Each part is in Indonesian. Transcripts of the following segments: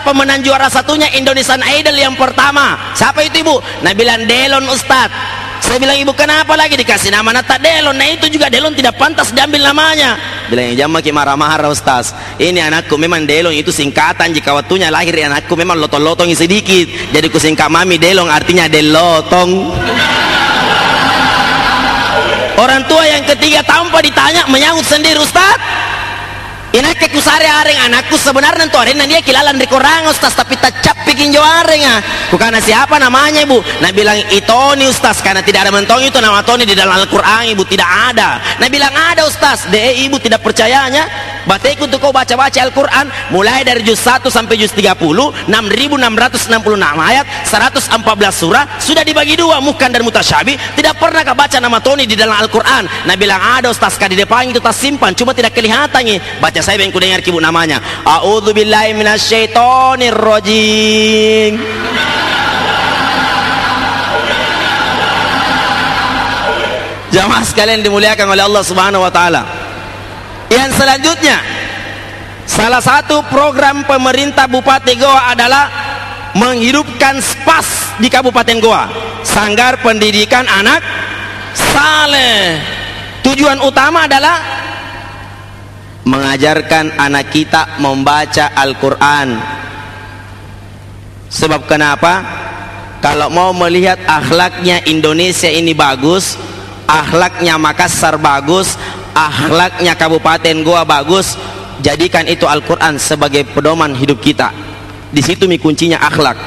Pemenang juara satunya Indonesian Idol yang pertama. Siapa itu ibu? Nah Delon Ustadz. Saya bilang ibu kenapa lagi dikasih nama Nata Delon? Nah itu juga Delon tidak pantas diambil namanya. Bilang jangan makin marah-marah Ustaz. Ini anakku memang Delon itu singkatan. Jika waktunya lahir anakku memang lotong-lotong sedikit. Jadi ku singkat mami Delon artinya Delotong. Orang tua yang ketiga tanpa ditanya menyahut sendiri Ustaz Inake kusare areng anakku sebenarnya tuh areng dia kilalan di korang ustaz tapi tak cap bikin jo areng ah. Bukan siapa namanya ibu? Nah bilang Itoni ustaz karena tidak ada mentong itu nama Toni di dalam Al-Quran ibu tidak ada. Nah bilang ada ustaz. De ibu tidak percayanya. Bateku tuh kau baca-baca Al-Quran mulai dari juz 1 sampai juz 30 6666 ayat 114 surah sudah dibagi dua mukan dan mutasyabi. Tidak pernah kau baca nama Toni di dalam Al-Quran. Nah bilang ada ustaz kadi depan itu tak simpan cuma tidak kelihatan nih baca saya yang kudengar kibu namanya. Minasyaitonir rajim. Jamaah sekalian dimuliakan oleh Allah Subhanahu wa taala. Yang selanjutnya salah satu program pemerintah Bupati Goa adalah menghidupkan SPAS di Kabupaten Goa, Sanggar Pendidikan Anak Saleh. Tujuan utama adalah mengajarkan anak kita membaca Al-Quran. Sebab kenapa? Kalau mau melihat akhlaknya Indonesia ini bagus akhlaknya Makassar bagus akhlaknya Kabupaten Goa bagus jadikan itu Al-Quran sebagai pedoman hidup kita. Di situ mi kuncinya akhlak.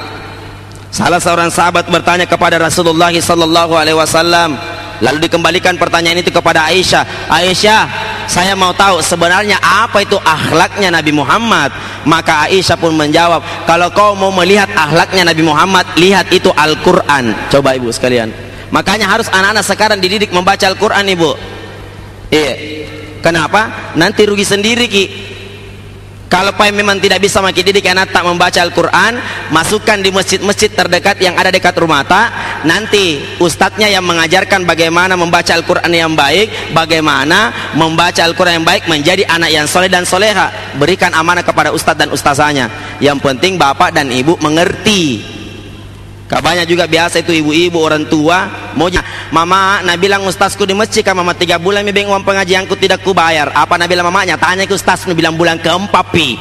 Salah seorang sahabat bertanya kepada Rasulullah sallallahu alaihi wasallam lalu dikembalikan pertanyaan itu kepada Aisyah. Aisyah saya mau tahu sebenarnya apa itu akhlaknya Nabi Muhammad? Maka Aisyah pun menjawab kalau kau mau melihat akhlaknya Nabi Muhammad lihat itu Al-Quran. Coba ibu sekalian. Makanya harus anak-anak sekarang dididik membaca Al-Quran ibu iya. Kenapa? Nanti rugi sendiri ki. Kalau pai memang tidak bisa makin didik anak tak membaca Al-Quran masukkan di masjid-masjid terdekat yang ada dekat rumah tak. Nanti ustadznya yang mengajarkan bagaimana membaca Al-Quran yang baik bagaimana membaca Al-Quran yang baik menjadi anak yang soleh dan soleha. Berikan amanah kepada ustadz dan ustazanya yang penting bapak dan ibu mengerti Kabanya juga biasa itu ibu-ibu orang tua. Mau mama nak bilang ustazku di masjid kan mama tiga bulan mi uang pengajianku tidak ku bayar. Apa nak bilang mamanya tanya ke ustaz mi bilang bulan keempat pi.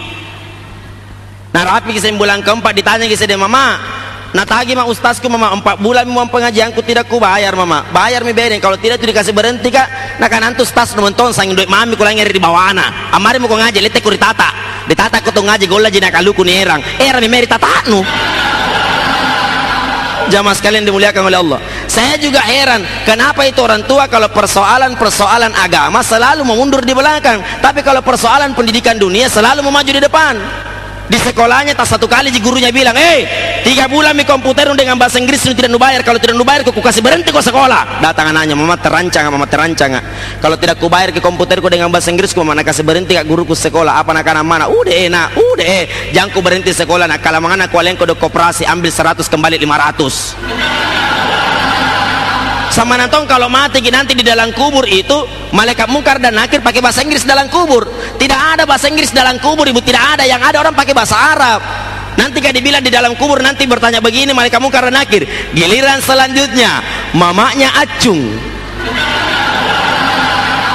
Nah rapi kisah bulan keempat ditanya kisah dia mama nah tagi mah ustazku mama empat bulan uang pengajianku tidak ku bayar mama. Bayar mi bedeng kalau tidak tu dikasih berhenti kak. Nah kan antu ustaz nonton sangin duit mami ngeri di bawah ana. Amari mau ngaji lete ku ditata. Ditata ku tu ngaji gola jina kaluku ni erang. Erang mi meri tata nu jamaah sekalian dimuliakan oleh Allah. Saya juga heran kenapa itu orang tua kalau persoalan-persoalan agama selalu memundur di belakang tapi kalau persoalan pendidikan dunia selalu memaju di depan di sekolahnya tak satu kali gurunya bilang eh tiga bulan mi komputer dengan bahasa Inggris tidak nubayar kalau tidak nubayar ku kasih berhenti kau sekolah. Datang anaknya mama terancang mama terancang. Kalau tidak ku bayar ke komputerku dengan bahasa Inggris ku mana kasih berhenti kak guruku sekolah. Apa nak anak mana? Udah enak udah eh. Jangan ku berhenti sekolah nak kalau mengana ku kalian kode koperasi ambil 100 kembali 500 sama nantong kalau mati nanti di dalam kubur itu malaikat mungkar dan nakir pakai bahasa Inggris dalam kubur tidak ada bahasa Inggris dalam kubur ibu. Tidak ada. Yang ada orang pakai bahasa Arab. Nanti kan dibilang di dalam kubur nanti bertanya begini malaikat mungkar dan nakir. Giliran selanjutnya mamanya acung.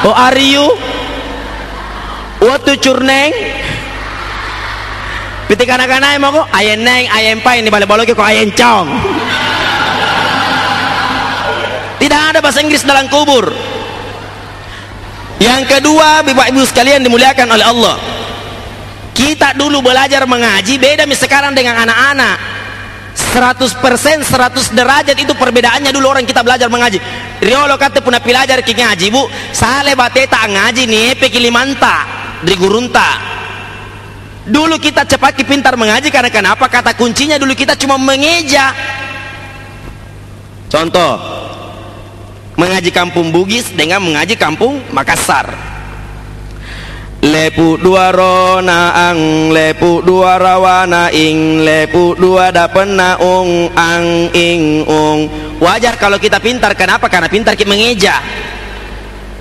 Oh are you? What to curneng Piti kanak-kanak mau kok? Ayen neng ayen pai ini balik-balik kok ayen cong tidak ada bahasa Inggris dalam kubur yang kedua bapak ibu sekalian dimuliakan oleh Allah. Kita dulu belajar mengaji beda sekarang dengan anak-anak. 100% 100 derajat itu perbedaannya dulu orang kita belajar mengaji. Riolo kata puna pelajar ki ngaji bu. Sale bateta ngaji nih pekilimanta di gurunta. Dulu kita cepat pintar mengaji karena kenapa? Kata kuncinya dulu kita cuma mengeja. Contoh mengaji kampung Bugis dengan mengaji kampung Makassar. Lepu dua rona ang lepu dua rawana ing lepu dua dapena ung ang ing ung. Wajar kalau kita pintar. Kenapa? Karena pintar kita mengeja.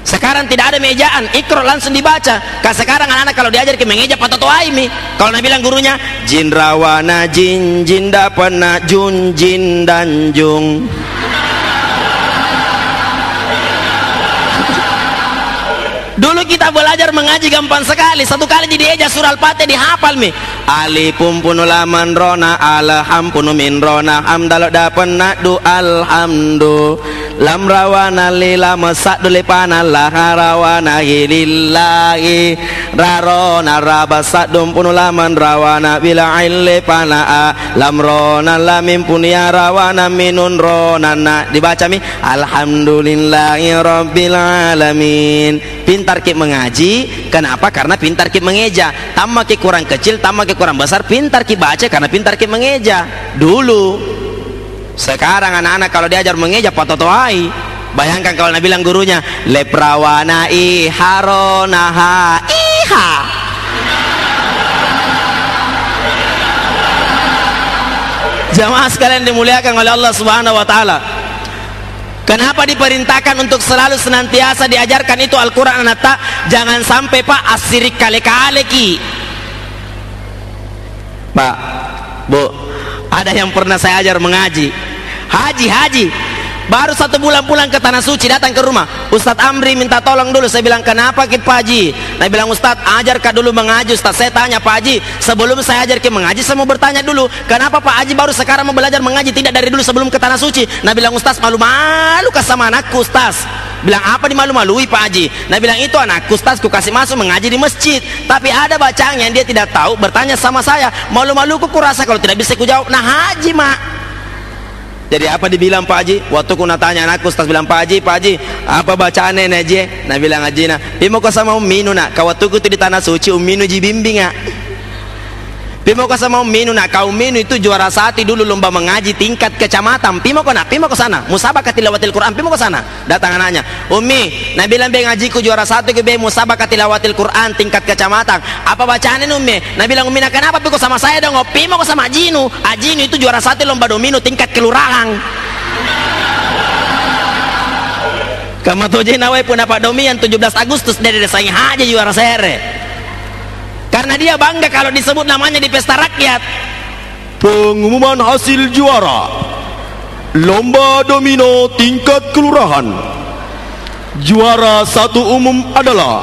Sekarang tidak ada mejaan. Ikro langsung dibaca. Karena sekarang anak-anak kalau diajar ke mengeja patoto aimi kalau nabi bilang gurunya jin rawana jin jin dapana jun jin dan jung Dulu kita belajar mengaji gampang sekali. Satu kali jadi eja surah Al-Fatihah dihafal mi. Alifum punulaman rona alham punu min rona. Hamdalo dapen nadu alhamdu. Lam rawana lila masak dule pana lah rawana lillahi rarona rabasak dum punulaman rawana bila ille pana a. Lam rona lamim punia rawana minun rona na. Dibaca mi. Alhamdulillahi rabbil alamin pintar ke mengaji kenapa? Karena pintar ke mengeja. Tambah ke kurang kecil tambah ke kurang besar pintar ke baca karena pintar ke mengeja. Dulu sekarang anak-anak kalau diajar mengeja patotoai bayangkan kalau Nabi bilang gurunya leprawana iharonaha iha. Jamaah sekalian dimuliakan oleh Allah subhanahu wa ta'ala Kenapa diperintahkan untuk selalu senantiasa diajarkan itu Al-Quran anata Jangan sampai pak asirik kale-kale ki Pak, Bu Ada yang pernah saya ajar mengaji. Haji, haji Baru satu bulan pulang ke tanah suci datang ke rumah. Ustadz Amri minta tolong dulu. Saya bilang kenapa ke Pak Haji? Saya bilang Ustadz ajar kak dulu mengaji. Ustadz saya tanya Pak Haji sebelum saya ajar ke mengaji saya mau bertanya dulu. Kenapa Pak Haji baru sekarang mau belajar mengaji tidak dari dulu sebelum ke tanah suci? Nah bilang Ustadz malu-malu kah sama anakku Ustadz? Bilang apa dimalu-malui Pak Haji? Nah bilang itu anakku Ustadz ku kasih masuk mengaji di masjid. Tapi ada bacaan yang dia tidak tahu bertanya sama saya. Malu-malu ku kurasa kalau tidak bisa ku jawab. Nah Haji mak jadi apa dibilang Pak Haji? Waktu ku tanya anakku, Ustaz bilang Pak Haji, Pak Haji, apa bacaan je? Nah bilang Haji na, bimo ko sama umminu nak, kawatuku tu di tanah suci umminu jibimbing ah. Pimo ko sama Minu nak kau Minu itu juara satu dulu lomba mengaji tingkat kecamatan. Pimo ko nak, pimo ko sana. Musabaka tilawatil Quran, pimo ko sana. Datang anaknya. Umi, Nabi bilang be ngajiku juara satu ke be musabaka tilawatil Quran tingkat kecamatan. Apa bacaan ini Umi? Nabi bilang Umi, kenapa piko sama saya dong? Oh, pimo ko sama Ajinu. Ajinu itu juara satu lomba domino tingkat kelurahan. Kamu tuh nawai pun dapat domian 17 Agustus dari desa haji juara sere karena dia bangga kalau disebut namanya di pesta rakyat. Pengumuman hasil juara. Lomba domino tingkat kelurahan. Juara satu umum adalah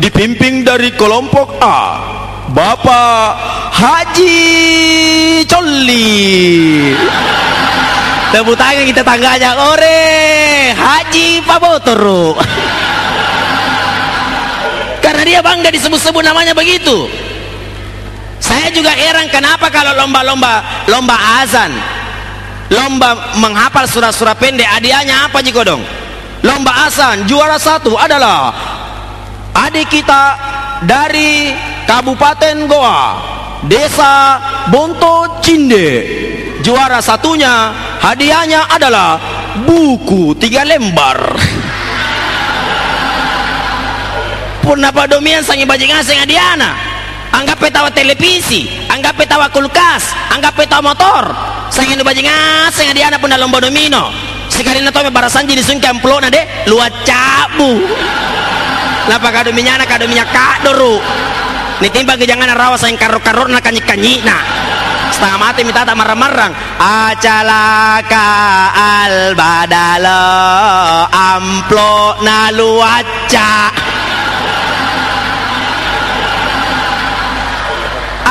dipimpin dari kelompok A Bapak Haji Coli tepuk tangan kita tangganya. Ore Haji Pabotoro karena dia bangga disebut-sebut namanya begitu. Saya juga heran kenapa kalau lomba-lomba lomba azan lomba menghafal surah-surah pendek hadiahnya apa jiko dong lomba azan juara satu adalah adik kita dari Kabupaten Goa Desa Bonto Cinde. Juara satunya hadiahnya adalah buku tiga lembar pun apa domian sangi bajing asing adiana anggap petawa televisi anggap petawa kulkas anggap petawa motor. Sangi nu bajing asing adiana pun dalam domino sekali na tome barasan jadi sun kemplo na de luat cabu. Lapa kado minyana kado minyak kadoru ni timba jangan rawa sayang karo karo na kanyi kanyi setengah mati minta tak marang-marang acalaka al badalo amplo na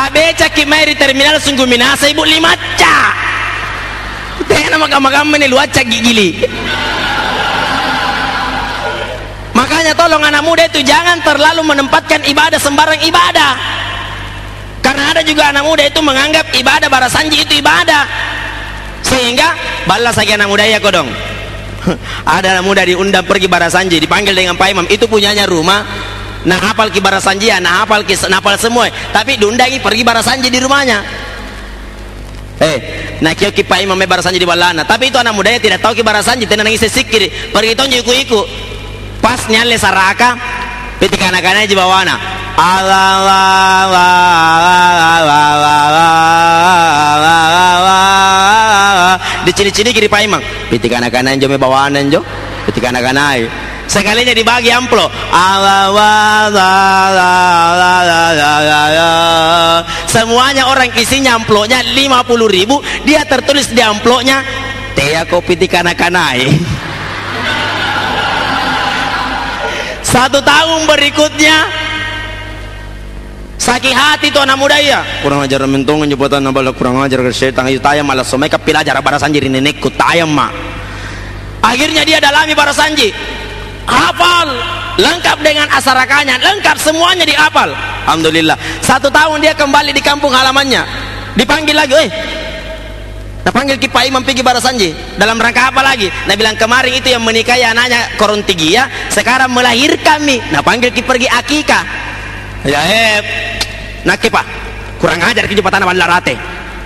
luaca beca kimai terminal sungguh minasa ibu lima ca. Tena magam-magam ini luaca gigili makanya tolong anak muda itu jangan terlalu menempatkan ibadah sembarang ibadah. Karena ada juga anak muda itu menganggap ibadah barasanji itu ibadah. Sehingga balas lagi anak muda ya kodong. Ada anak muda diundang pergi barasanji dipanggil dengan Pak Imam. Itu punyanya rumah nah hafal ki barasanji nah hafal ki semua. Tapi diundangi pergi barasanji di rumahnya. Eh nah kio ki pai mame barasanji di balana tapi itu anak mudanya tidak tahu ki barasanji tenang nangis sikir pergi itu iku iku pas nyale saraka ketika anak-anaknya di bawana di cini-cini kiri paimang ketika anak-anak jo me bawanan jo ketika anak-anak sekalinya dibagi amplop semuanya orang isinya amplopnya 50 ribu dia tertulis di amplopnya teh kopi di kanak-kanai. Satu tahun berikutnya sakit hati tuh anak muda ya kurang ajar mentong jembatan nabal kurang ajar ke setan. Itu tayang malah somai kepilajar barasan jadi nenekku tayang mak. Akhirnya dia dalami barasanji hafal lengkap dengan asarakanya lengkap semuanya dihafal Alhamdulillah satu tahun dia kembali di kampung halamannya dipanggil lagi eh Nah panggil Kipa Imam pergi Barasanji dalam rangka apa lagi? Nah bilang kemarin itu yang menikahi anaknya Korontigia sekarang melahirkan kami. Nah panggil Kipa pergi Akika. Ya hep. Nah Kipa kurang ajar kerja tanah Larate.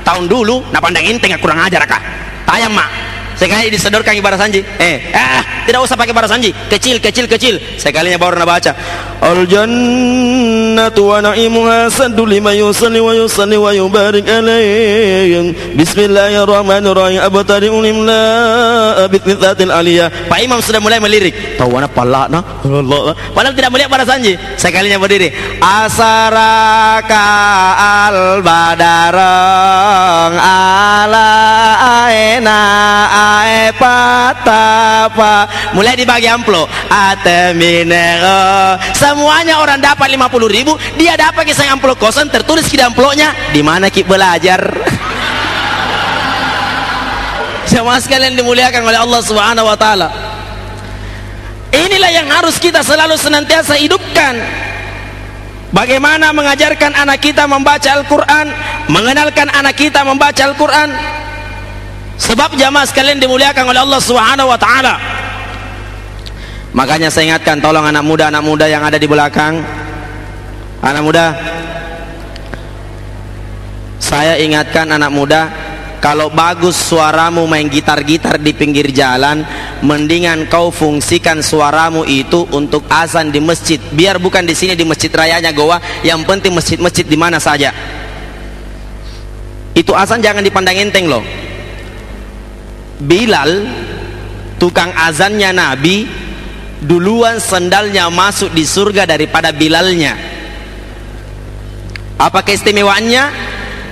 Tahun dulu nah pandang inteng kurang ajar kah? Tayang mak sekali disedorkan ibarat sanji. Eh. Ah tidak usah pakai ibarat sanji. Kecil kecil kecil. Sekalinya baru nak baca. Al jannatu wa na'imuha saddu lima yusalli wa yusalli wa yubarik alayhi bismillahirrahmanirrahim. Abtari ulim la bitnithatil aliyah. Pak Imam sudah mulai melirik. Tahu anak palak nah padahal tidak melihat pada sanji. Sekalinya berdiri. Asaraka al badarang ala aina ae patapa. Mulai dibagi amplo ateminero semuanya orang dapat 50 ribu. Dia dapat kisah amplo kosan tertulis di amplonya di mana ki belajar semua sekalian dimuliakan oleh Allah subhanahu wa ta'ala. Inilah yang harus kita selalu senantiasa hidupkan. Bagaimana mengajarkan anak kita membaca Al-Quran mengenalkan anak kita membaca Al-Quran. Sebab jamaah sekalian dimuliakan oleh Allah Subhanahu wa taala. Makanya saya ingatkan tolong anak muda anak muda yang ada di belakang. Anak muda. Saya ingatkan anak muda kalau bagus suaramu main gitar-gitar di pinggir jalan mendingan kau fungsikan suaramu itu untuk azan di masjid. Biar bukan di sini di masjid rayanya Goa yang penting masjid-masjid di mana saja. Itu azan jangan dipandang enteng loh. Bilal tukang azannya Nabi duluan sendalnya masuk di surga daripada Bilalnya. Apa keistimewaannya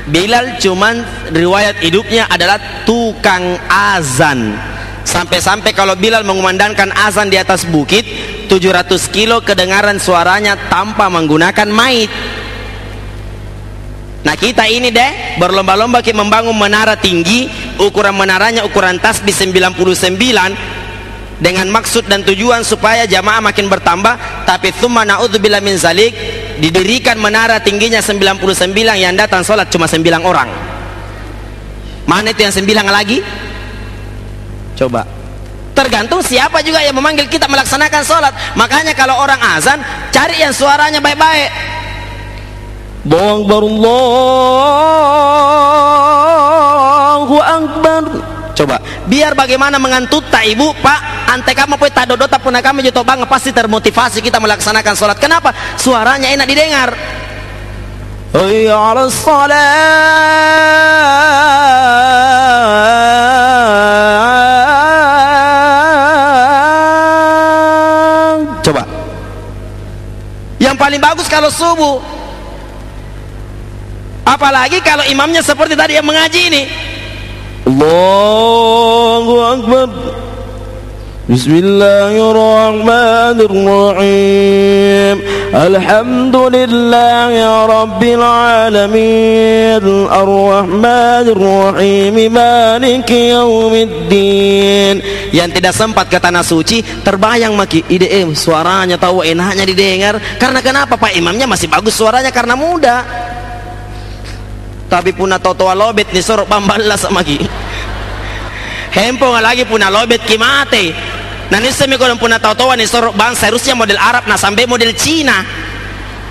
Bilal cuman riwayat hidupnya adalah tukang azan. Sampai-sampai kalau Bilal mengumandangkan azan di atas bukit 700 kilo kedengaran suaranya tanpa menggunakan mait Nah kita ini deh berlomba-lomba kita membangun menara tinggi ukuran menaranya ukuran tasbih 99 dengan maksud dan tujuan supaya jamaah makin bertambah tapi thumma na'udzubillah min zalik didirikan menara tingginya 99 yang datang sholat cuma 9 orang. Mana itu yang 9 lagi? Coba. Tergantung siapa juga yang memanggil kita melaksanakan sholat. Makanya kalau orang azan cari yang suaranya baik-baik. Allahu Akbar Allahu Akbar. Coba, biar bagaimana mengantuk tak ibu, pak, ante kamu pun tak dodot pun kami juto bang pasti termotivasi kita melaksanakan sholat. Kenapa? Suaranya enak didengar. Hayya ala Coba. Yang paling bagus kalau subuh apalagi kalau imamnya seperti tadi yang mengaji ini Allahu Akbar. Bismillahirrahmanirrahim. Alhamdulillah ya Rabbil Alamin. Ar-Rahmanirrahim. Maliki Yawmiddin Yang tidak sempat ke tanah suci Terbayang maki ide eh, suaranya tahu enaknya didengar. Karena kenapa Pak? Imamnya masih bagus suaranya karena muda tapi puna totoa lobet ni sorok pambala sama ki. Hempo nga lagi puna lobet ki mate. Nah ni semi ko puna totoa ni sorok bangsa. Rusia model Arab nah sampai model Cina.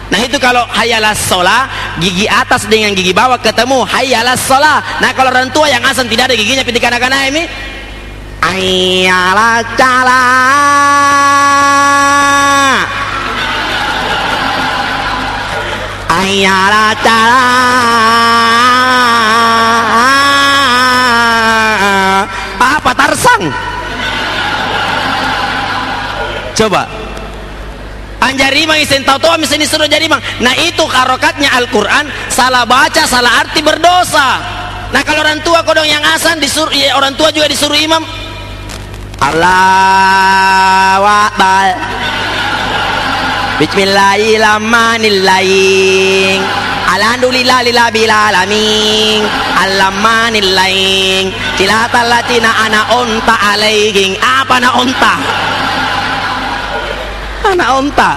Nah itu kalau hayalah sola gigi atas dengan gigi bawah ketemu hayalah sola. Nah kalau orang tua yang asal tidak ada giginya pilih kanak-kanak ini hayalah cala apa tarsang coba Anjarimang isen tahu tahu misalnya disuruh jadi imam. Nah itu karokatnya Al-Quran salah baca salah arti berdosa. Nah kalau orang tua kodong yang asan disuruh ya, orang tua juga disuruh imam. Allah Akbar. Bismillahirrahmanirrahim. Alhamdulillah lillahi alamin. Alamanil Tilata latina ana unta alaihim. Apa na unta? Ana unta.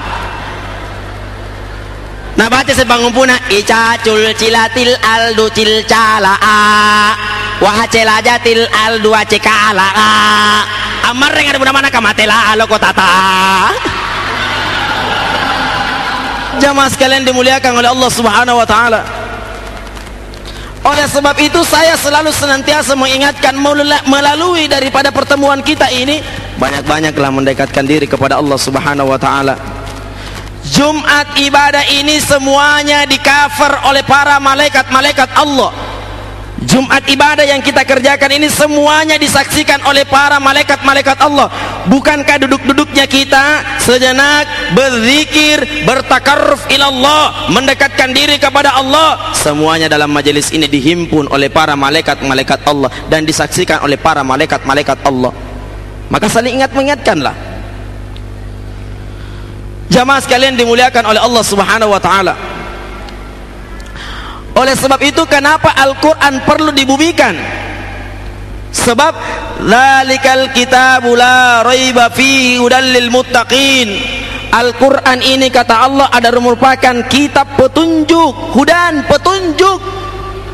Nah baca sebangumpuna icacul cilatil aldu cil calaa wah celajatil aldu cekalaa amar ada mana kamatela alo kotata jamaah sekalian dimuliakan oleh Allah Subhanahu wa taala. Oleh sebab itu saya selalu senantiasa mengingatkan melalui daripada pertemuan kita ini banyak-banyaklah mendekatkan diri kepada Allah Subhanahu wa taala. Jumat ibadah ini semuanya di cover oleh para malaikat-malaikat Allah Jumat ibadah yang kita kerjakan ini semuanya disaksikan oleh para malaikat-malaikat Allah. Bukankah duduk-duduknya kita sejenak berzikir, bertakarruf ilallah, mendekatkan diri kepada Allah. Semuanya dalam majelis ini dihimpun oleh para malaikat-malaikat Allah dan disaksikan oleh para malaikat-malaikat Allah. Maka saling ingat mengingatkanlah. Jamaah sekalian dimuliakan oleh Allah Subhanahu wa taala. Oleh sebab itu kenapa Al-Quran perlu dibumikan? Sebab Lalikal kitabu la raiba fi udallil muttaqin Al-Quran ini kata Allah ada merupakan kitab petunjuk Hudan petunjuk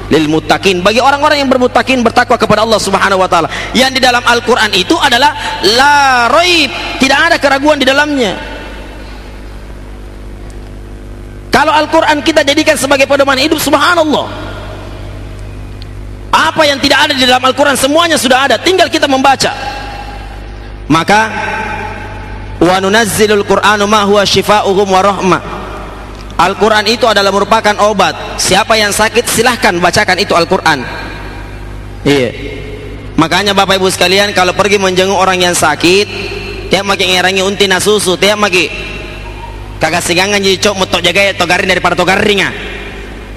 lil muttaqin bagi orang-orang yang bermutakin bertakwa kepada Allah Subhanahu wa taala. Yang di dalam Al-Qur'an itu adalah la raib, tidak ada keraguan di dalamnya. Kalau Al-Quran kita jadikan sebagai pedoman hidup, subhanallah. Apa yang tidak ada di dalam Al-Quran semuanya sudah ada, tinggal kita membaca. Maka wa Qur'anu ma huwa shifaa'uhum wa rahmah. Al-Quran itu adalah merupakan obat. Siapa yang sakit silahkan bacakan itu Al-Quran. Iya. Makanya Bapak Ibu sekalian kalau pergi menjenguk orang yang sakit, tiap makin ngerangi unti nasusu, tiap makin kagak sigangan jadi cok mutok jaga togarin daripada togaringa.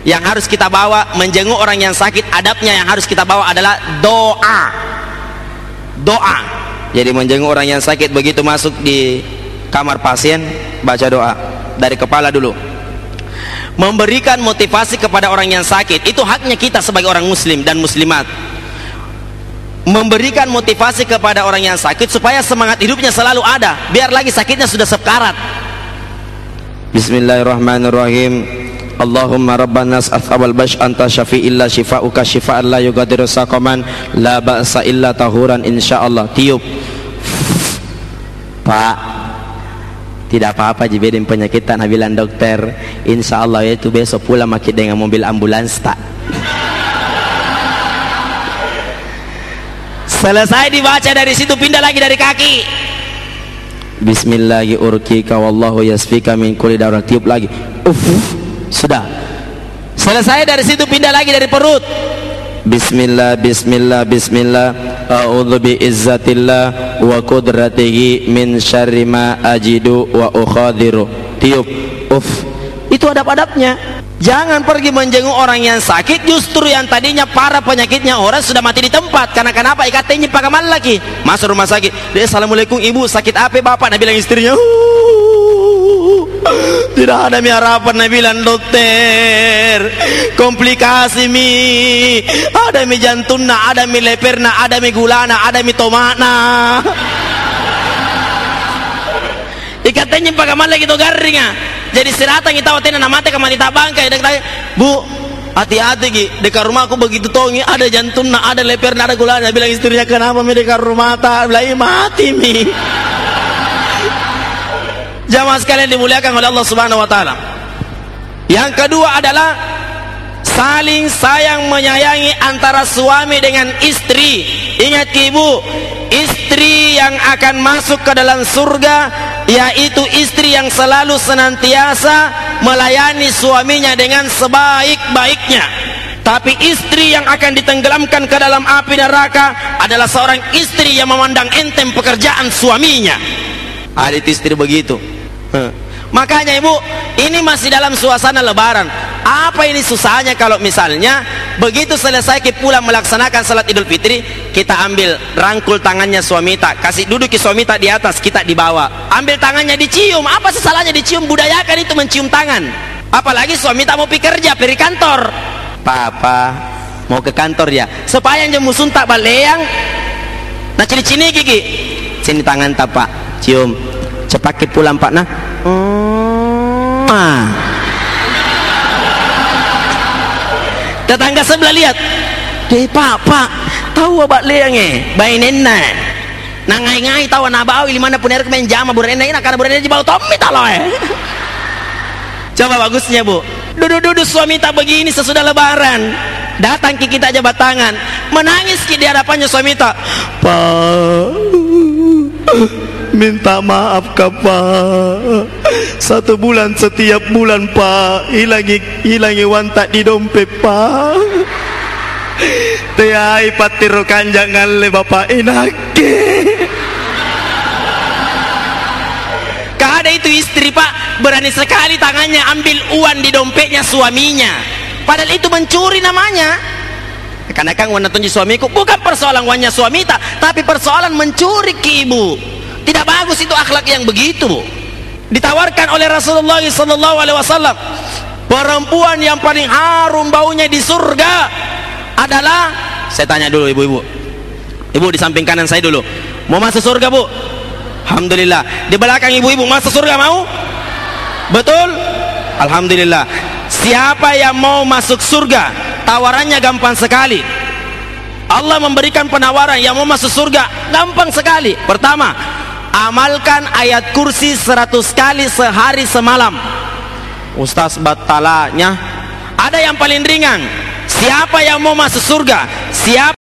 Yang harus kita bawa menjenguk orang yang sakit adabnya yang harus kita bawa adalah doa. Doa. Jadi menjenguk orang yang sakit begitu masuk di kamar pasien baca doa dari kepala dulu. Memberikan motivasi kepada orang yang sakit itu haknya kita sebagai orang muslim dan muslimat. Memberikan motivasi kepada orang yang sakit supaya semangat hidupnya selalu ada. Biar lagi sakitnya sudah sekarat Bismillahirrahmanirrahim. Allahumma rabbana as'abal bash anta syafi'illa shifa'uka shifa'an la yugadiru saqaman. La ba'sa illa tahuran insyaallah. Tiup. Pak. Tidak apa-apa jibedin penyakit tanah bilang dokter insyaallah itu besok pula makin dengan mobil ambulans tak selesai dibaca dari situ pindah lagi dari kaki Bismillahi urkika wallahu yasfika min kulli darah tiup lagi. Uff sudah. Selesai dari situ pindah lagi dari perut. Bismillah Bismillah Bismillah. A'udhu bi izzatillah wa kudratihi min syarri ma ajidu wa ukhadiru. Tiup. Uff itu adab-adabnya. Jangan pergi menjenguk orang yang sakit. Justru yang tadinya para penyakitnya orang sudah mati di tempat. Karena kenapa? Ikatnya pakaman lagi. Masuk rumah sakit. Dia Assalamualaikum ibu sakit apa bapak? Nabi bilang istrinya Tidak ada mi harapan. Nabi bilang dokter Komplikasi mi. Ada mi jantungna Ada mi leperna Ada mi gulana Ada mi tomatna Ikatnya pakaman lagi to garing jadi sirata kita teh kamari tabangkai dek bu hati-hati ki dekat rumah aku begitu tongi ada jantung nak ada leper ada gula bilang istrinya kenapa mi? Dekat rumah tak. Bilang mati mi. Jamaah sekalian dimuliakan oleh Allah subhanahu wa ta'ala. Yang kedua adalah saling sayang menyayangi antara suami dengan istri. Ingat ibu istri yang akan masuk ke dalam surga yaitu istri yang selalu senantiasa melayani suaminya dengan sebaik-baiknya. Tapi istri yang akan ditenggelamkan ke dalam api neraka adalah seorang istri yang memandang enteng pekerjaan suaminya. Ada istri begitu. Makanya ibu ini masih dalam suasana lebaran apa ini susahnya kalau misalnya begitu selesai kita pulang melaksanakan salat idul fitri kita ambil rangkul tangannya suami tak kasih duduk ke suami tak di atas kita di bawah ambil tangannya dicium apa salahnya dicium? Budayakan itu mencium tangan. Apalagi suami tak mau pergi kerja pergi kantor. Papa mau ke kantor ya? Supaya yang musun tak baleang nah cini cini gigi? Sini tangan tak pak. Cium. Cepat kita pulang pak nah. Hmm. ah. Tetangga sebelah lihat. Deh pak pak. Tahu abak leang eh? Bayi nena. Nangai ngai tahu anak bau lima pun air main jama buran nena karena nena jebal tommy talo eh? Coba bagusnya bu. Duduk-duduk suami tak begini sesudah lebaran. Datang ke kita jabat tangan menangis di hadapannya suami tak. Pak minta maaf pak satu bulan setiap bulan pak. Hilangi hilangi wantak di dompet pak. Tiai patiru kanjangan le bapak inake ada itu istri pak. Berani sekali tangannya ambil uang di dompetnya suaminya. Padahal itu mencuri namanya. Karena kan wanita tunjuk suamiku bukan persoalan uangnya suami tak tapi persoalan mencuri ke ibu tidak bagus itu akhlak yang begitu ditawarkan oleh Rasulullah wasallam perempuan yang paling harum baunya di surga adalah saya tanya dulu ibu-ibu. Ibu di samping kanan saya dulu. Mau masuk surga bu? Alhamdulillah. Di belakang ibu-ibu masuk surga mau? Betul? Alhamdulillah. Siapa yang mau masuk surga tawarannya gampang sekali. Allah memberikan penawaran yang mau masuk surga gampang sekali. Pertama amalkan ayat kursi 100 kali sehari semalam. Ustaz batalanya ada yang paling ringan. Siapa yang mau masuk surga? Siapa